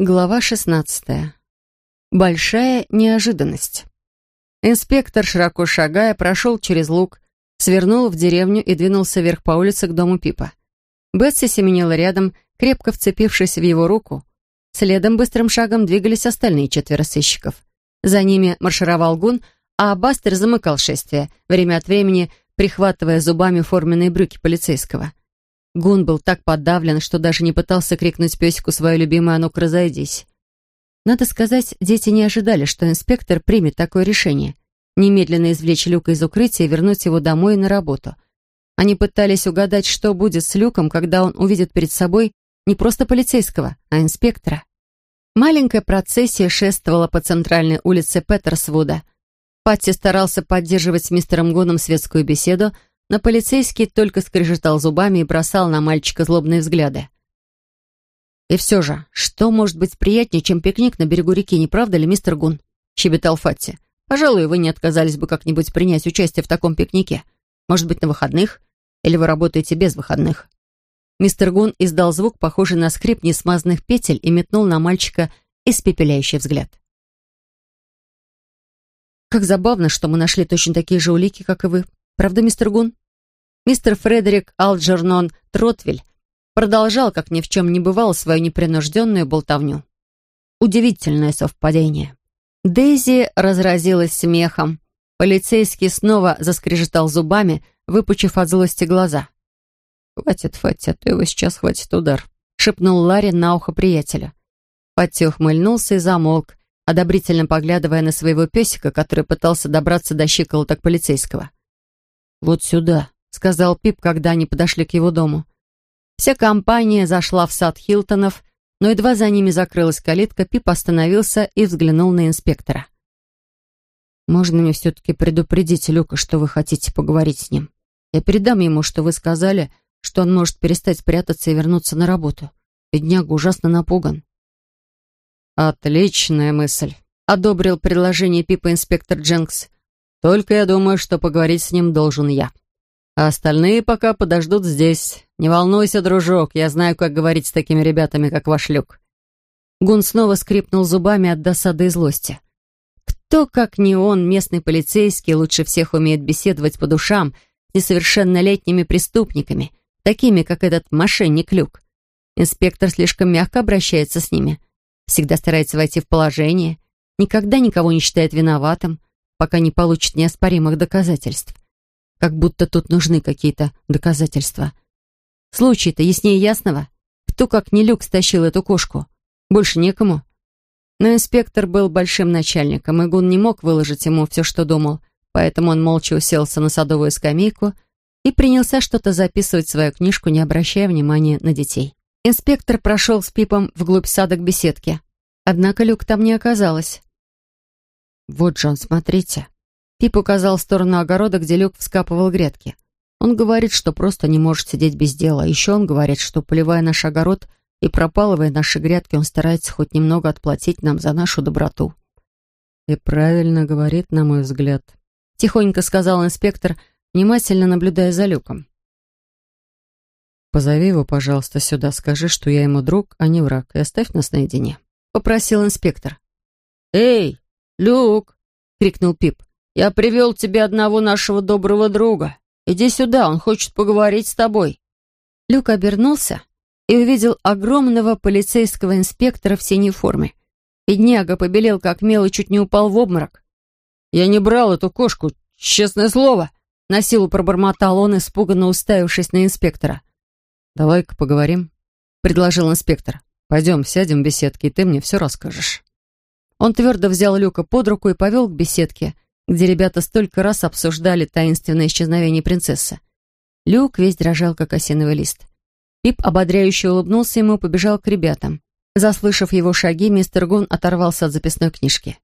Глава 16. Большая неожиданность. Инспектор, широко шагая, прошел через луг, свернул в деревню и двинулся вверх по улице к дому Пипа. Бетси семенила рядом, крепко вцепившись в его руку. Следом быстрым шагом двигались остальные четверо сыщиков. За ними маршировал Гун, а Бастер замыкал шествие, время от времени прихватывая зубами форменные брюки полицейского. Гун был так подавлен, что даже не пытался крикнуть песику свое любимое «А ну-ка, разойдись!». Надо сказать, дети не ожидали, что инспектор примет такое решение. Немедленно извлечь Люка из укрытия и вернуть его домой и на работу. Они пытались угадать, что будет с Люком, когда он увидит перед собой не просто полицейского, а инспектора. Маленькая процессия шествовала по центральной улице Петерсвуда. Патти старался поддерживать с мистером Гуном светскую беседу, но полицейский только скрежетал зубами и бросал на мальчика злобные взгляды. «И все же, что может быть приятнее, чем пикник на берегу реки, не правда ли, мистер Гун?» — щебетал Фатти. «Пожалуй, вы не отказались бы как-нибудь принять участие в таком пикнике. Может быть, на выходных? Или вы работаете без выходных?» Мистер Гун издал звук, похожий на скрип несмазанных петель, и метнул на мальчика испепеляющий взгляд. «Как забавно, что мы нашли точно такие же улики, как и вы. Правда, мистер Гун?» Мистер Фредерик Алджернон Тротвиль продолжал, как ни в чем не бывало, свою непринужденную болтовню. Удивительное совпадение. Дейзи разразилась смехом. Полицейский снова заскрежетал зубами, выпучив от злости глаза. «Хватит, Фатти, а то его сейчас хватит удар», — шепнул Ларри на ухо приятеля. Фатти ухмыльнулся и замолк, одобрительно поглядывая на своего песика, который пытался добраться до щиколоток полицейского. «Вот сюда», — сказал Пип, когда они подошли к его дому. Вся компания зашла в сад Хилтонов, но едва за ними закрылась калитка, Пип остановился и взглянул на инспектора. «Можно мне все-таки предупредить Люка, что вы хотите поговорить с ним? Я передам ему, что вы сказали, что он может перестать прятаться и вернуться на работу. Бедняга ужасно напуган». «Отличная мысль», — одобрил предложение Пипа инспектор Дженкс. «Только я думаю, что поговорить с ним должен я. А остальные пока подождут здесь. Не волнуйся, дружок, я знаю, как говорить с такими ребятами, как ваш Люк». Гун снова скрипнул зубами от досады и злости. Кто, как не он, местный полицейский, лучше всех умеет беседовать по душам с несовершеннолетними преступниками, такими, как этот мошенник Люк. Инспектор слишком мягко обращается с ними, всегда старается войти в положение, никогда никого не считает виноватым, пока не получит неоспоримых доказательств. Как будто тут нужны какие-то доказательства. Случай-то яснее ясного. Кто, как не Люк, стащил эту кошку? Больше некому. Но инспектор был большим начальником, и Гун не мог выложить ему все, что думал, поэтому он молча уселся на садовую скамейку и принялся что-то записывать в свою книжку, не обращая внимания на детей. Инспектор прошел с Пипом вглубь сада к беседке. Однако люк там не оказалось. «Вот, Джон, смотрите». Пип указал в сторону огорода, где люк вскапывал грядки. Он говорит, что просто не может сидеть без дела. Еще он говорит, что, поливая наш огород и пропалывая наши грядки, он старается хоть немного отплатить нам за нашу доброту. «И правильно говорит, на мой взгляд», — тихонько сказал инспектор, внимательно наблюдая за люком. «Позови его, пожалуйста, сюда, скажи, что я ему друг, а не враг, и оставь нас наедине», — попросил инспектор. «Эй, Люк!» — крикнул Пип. «Я привел тебе одного нашего доброго друга. Иди сюда, он хочет поговорить с тобой». Люк обернулся и увидел огромного полицейского инспектора в синей форме. Бедняга побелел, как мел, и чуть не упал в обморок. «Я не брал эту кошку, честное слово!» На силу пробормотал он, испуганно уставившись на инспектора. «Давай-ка поговорим», — предложил инспектор. «Пойдем, сядем в беседке, и ты мне все расскажешь». Он твердо взял Люка под руку и повел к беседке, где ребята столько раз обсуждали таинственное исчезновение принцессы. Люк весь дрожал, как осиновый лист. Пип ободряюще улыбнулся ему и побежал к ребятам. Заслышав его шаги, мистер Гун оторвался от записной книжки.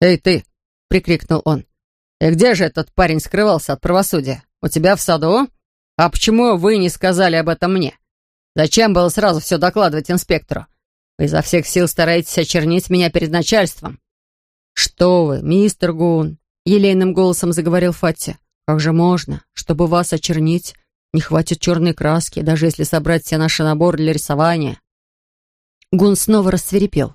«Эй, ты!» — прикрикнул он. «И где же этот парень скрывался от правосудия? У тебя в саду? А почему вы не сказали об этом мне? Зачем было сразу все докладывать инспектору? Вы изо всех сил стараетесь очернить меня перед начальством». «Что вы, мистер Гун!» — елейным голосом заговорил Фатти. «Как же можно? Чтобы вас очернить, не хватит черной краски, даже если собрать все наши наборы для рисования». Гун снова рассверепел.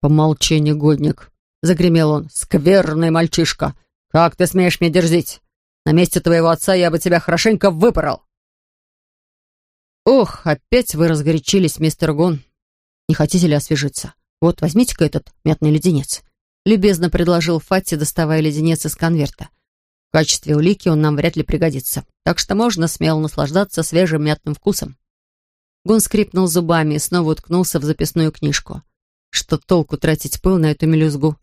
«Помолчи, негодник!» — загремел он. «Скверный мальчишка! Как ты смеешь мне дерзить? На месте твоего отца я бы тебя хорошенько выпорол!» «Ох, опять вы разгорячились, мистер Гун. Не хотите ли освежиться? Вот, возьмите-ка этот мятный леденец». Любезно предложил Фатти, доставая леденец из конверта. В качестве улики он нам вряд ли пригодится, так что можно смело наслаждаться свежим мятным вкусом. Гун скрипнул зубами и снова уткнулся в записную книжку. Что толку тратить пыл на эту мелюзгу?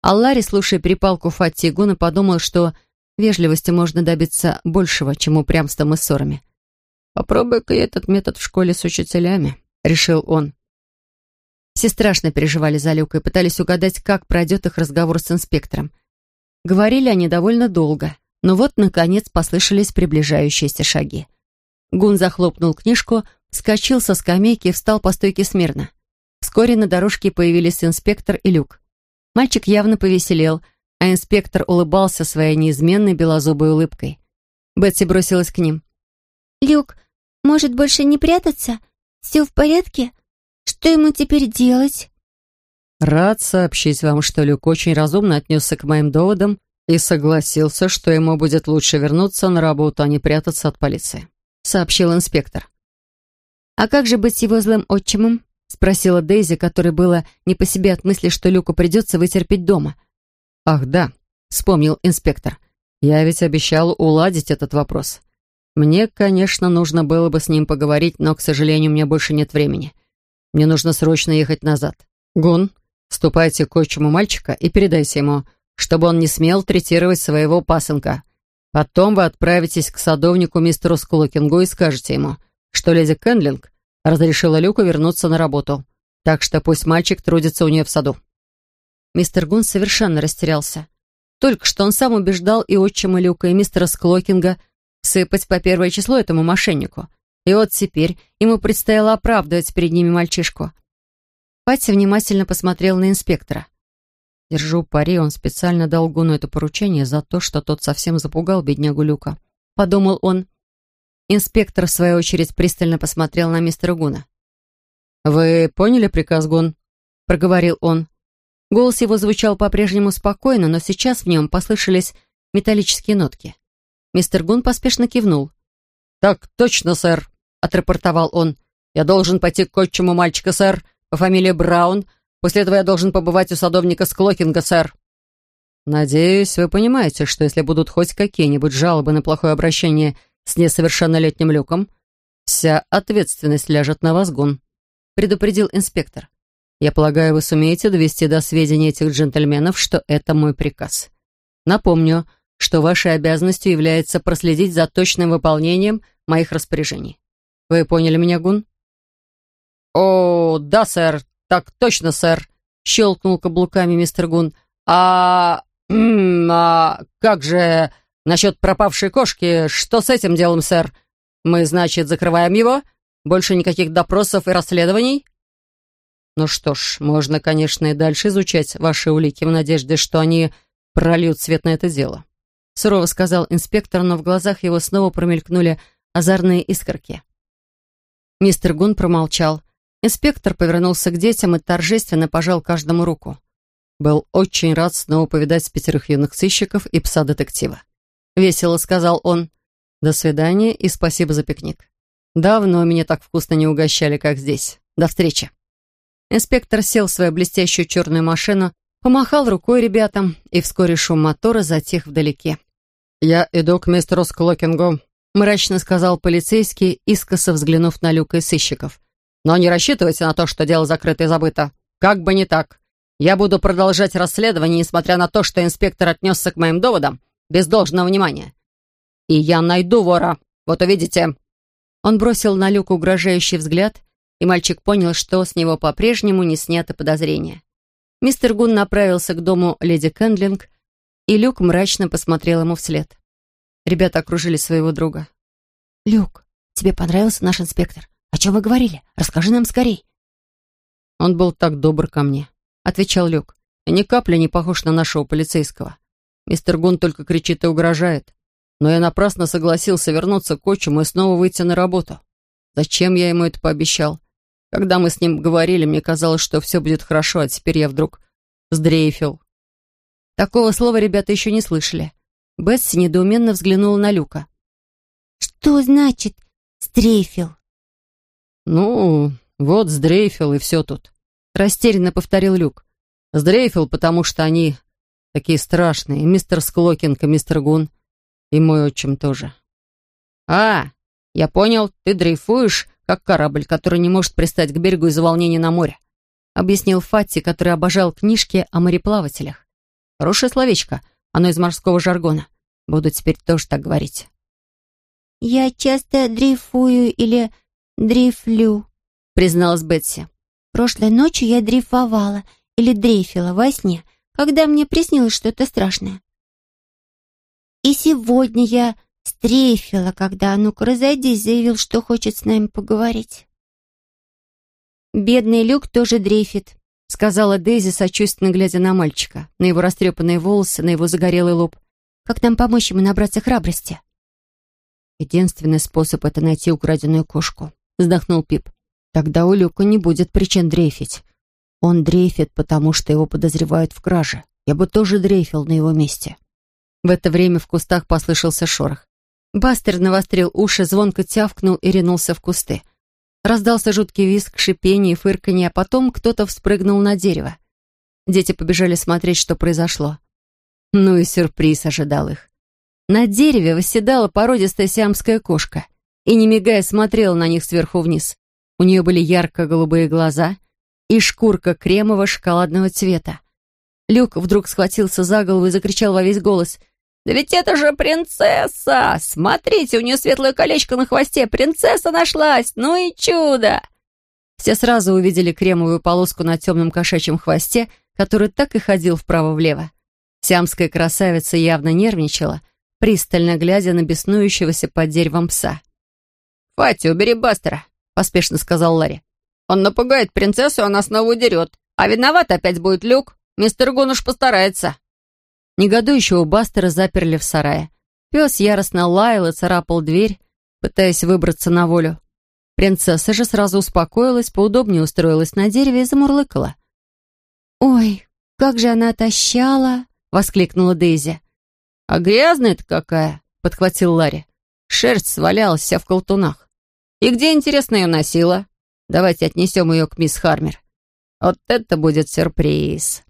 А Ларри, слушая перепалку Фатти и Гуна, подумал, что вежливости можно добиться большего, чем упрямством и ссорами. «Попробуй-ка этот метод в школе с учителями», — решил он. Все страшно переживали за Люка и пытались угадать, как пройдет их разговор с инспектором. Говорили они довольно долго, но вот, наконец, послышались приближающиеся шаги. Гун захлопнул книжку, вскочил со скамейки и встал по стойке смирно. Вскоре на дорожке появились инспектор и Люк. Мальчик явно повеселел, а инспектор улыбался своей неизменной белозубой улыбкой. Бетси бросилась к ним. «Люк, может, больше не прятаться? Все в порядке? Что ему теперь делать?» «Рад сообщить вам, что Люк очень разумно отнесся к моим доводам и согласился, что ему будет лучше вернуться на работу, а не прятаться от полиции», — сообщил инспектор. «А как же быть его злым отчимом?» — спросила Дейзи, которой было не по себе от мысли, что Люку придется вытерпеть дома. «Ах, да», — вспомнил инспектор. «Я ведь обещал уладить этот вопрос. Мне, конечно, нужно было бы с ним поговорить, но, к сожалению, у меня больше нет времени. Мне нужно срочно ехать назад. Гун, ступайте к отчиму мальчика и передайте ему, чтобы он не смел третировать своего пасынка. Потом вы отправитесь к садовнику мистеру Скулокингу и скажете ему, что леди Кендлинг разрешила Люку вернуться на работу. Так что пусть мальчик трудится у нее в саду. Мистер Гун совершенно растерялся. Только что он сам убеждал и отчима Люка, и мистера Склокинга сыпать по первое число этому мошеннику — и вот теперь ему предстояло оправдывать перед ними мальчишку. Патти внимательно посмотрел на инспектора. Держу пари, он специально дал Гуну это поручение за то, что тот совсем запугал беднягу Люка. Подумал он. Инспектор, в свою очередь, пристально посмотрел на мистера Гуна. «Вы поняли приказ, Гун?» — проговорил он. Голос его звучал по-прежнему спокойно, но сейчас в нем послышались металлические нотки. Мистер Гун поспешно кивнул. «Так точно, сэр», отрапортовал он. «Я должен пойти к отчиму мальчика, сэр, по фамилии Браун. После этого я должен побывать у садовника Склокинга, сэр». «Надеюсь, вы понимаете, что если будут хоть какие-нибудь жалобы на плохое обращение с несовершеннолетним Люком, вся ответственность ляжет на вас, Гун», — предупредил инспектор. «Я полагаю, вы сумеете довести до сведения этих джентльменов, что это мой приказ. Напомню, что вашей обязанностью является проследить за точным выполнением моих распоряжений. Вы поняли меня, Гун?» «О, да, сэр, так точно, сэр», — щелкнул каблуками мистер Гун. «А... а как же насчет пропавшей кошки? Что с этим делом, сэр? Мы, значит, закрываем его? Больше никаких допросов и расследований?» «Ну что ж, можно, конечно, и дальше изучать ваши улики в надежде, что они прольют свет на это дело», — сурово сказал инспектор, но в глазах его снова промелькнули озорные искорки. Мистер Гун промолчал. Инспектор повернулся к детям и торжественно пожал каждому руку. Был очень рад снова повидать пятерых юных сыщиков и пса-детектива. Весело сказал он. До свидания и спасибо за пикник. Давно меня так вкусно не угощали, как здесь. До встречи. Инспектор сел в свою блестящую черную машину, помахал рукой ребятам, и вскоре шум мотора затих вдалеке. «Я иду к мистеру Склокингу», мрачно сказал полицейский, искоса взглянув на Люка и сыщиков. «Но не рассчитывайте на то, что дело закрыто и забыто. Как бы не так. Я буду продолжать расследование, несмотря на то, что инспектор отнесся к моим доводам без должного внимания. И я найду вора. Вот увидите». Он бросил на Люка угрожающий взгляд, и мальчик понял, что с него по-прежнему не снято подозрение. Мистер Гун направился к дому леди Кэндлинг, и Люк мрачно посмотрел ему вслед. Ребята окружили своего друга. «Люк, тебе понравился наш инспектор? О чем вы говорили? Расскажи нам скорей». «Он был так добр ко мне», — отвечал Люк. «И ни капли не похож на нашего полицейского. Мистер Гун только кричит и угрожает. Но я напрасно согласился вернуться к отчиму и снова выйти на работу. Зачем я ему это пообещал? Когда мы с ним говорили, мне казалось, что все будет хорошо, а теперь я вдруг сдрейфил». Такого слова ребята еще не слышали. Бетси недоуменно взглянула на Люка. «Что значит «стрейфил»?» «Ну, вот сдрейфил, и все тут», — растерянно повторил Люк. «Сдрейфил, потому что они такие страшные, мистер Склокинг и мистер Гун, и мой отчим тоже». «А, я понял, ты дрейфуешь, как корабль, который не может пристать к берегу из-за волнения на море», объяснил Фатти, который обожал книжки о мореплавателях. Хорошее словечко, оно из морского жаргона. Буду теперь тоже так говорить. «Я часто дрейфую или дрейфлю», — призналась Бетси. «Прошлой ночью я дрейфовала или дрейфила во сне, когда мне приснилось что-то страшное. И сегодня я стрейфила, когда «Ну-ка, разойдись», заявил, что хочет с нами поговорить. «Бедный Люк тоже дрейфит», — сказала Дейзи, сочувственно глядя на мальчика, на его растрепанные волосы, на его загорелый лоб. «Как нам помочь ему набраться храбрости?» «Единственный способ — это найти украденную кошку», — вздохнул Пип. «Тогда у Люка не будет причин дрейфить. Он дрейфит, потому что его подозревают в краже. Я бы тоже дрейфил на его месте». В это время в кустах послышался шорох. Бастер навострил уши, звонко тявкнул и ринулся в кусты. Раздался жуткий визг, шипение и фырканье, а потом кто-то вспрыгнул на дерево. Дети побежали смотреть, что произошло. Ну и сюрприз ожидал их. На дереве восседала породистая сиамская кошка и, не мигая, смотрела на них сверху вниз. У нее были ярко-голубые глаза и шкурка кремового шоколадного цвета. Люк вдруг схватился за голову и закричал во весь голос. «Да ведь это же принцесса! Смотрите, у нее светлое колечко на хвосте! Принцесса нашлась! Ну и чудо!» Все сразу увидели кремовую полоску на темном кошачьем хвосте, который так и ходил вправо-влево. Сиамская красавица явно нервничала — пристально глядя на беснующегося под деревом пса. «Фати, убери Бастера», — поспешно сказал Ларри. «Он напугает принцессу, она снова удерет. А виноват опять будет Люк. Мистер Гун уж постарается». Негодующего Бастера заперли в сарае. Пес яростно лаял и царапал дверь, пытаясь выбраться на волю. Принцесса же сразу успокоилась, поудобнее устроилась на дереве и замурлыкала. «Ой, как же она отощала!» — воскликнула Дейзи. «А грязная-то какая!» — подхватил Ларри. Шерсть свалялась вся в колтунах. «И где, интересно, ее носила? Давайте отнесем ее к мисс Хармер. Вот это будет сюрприз!»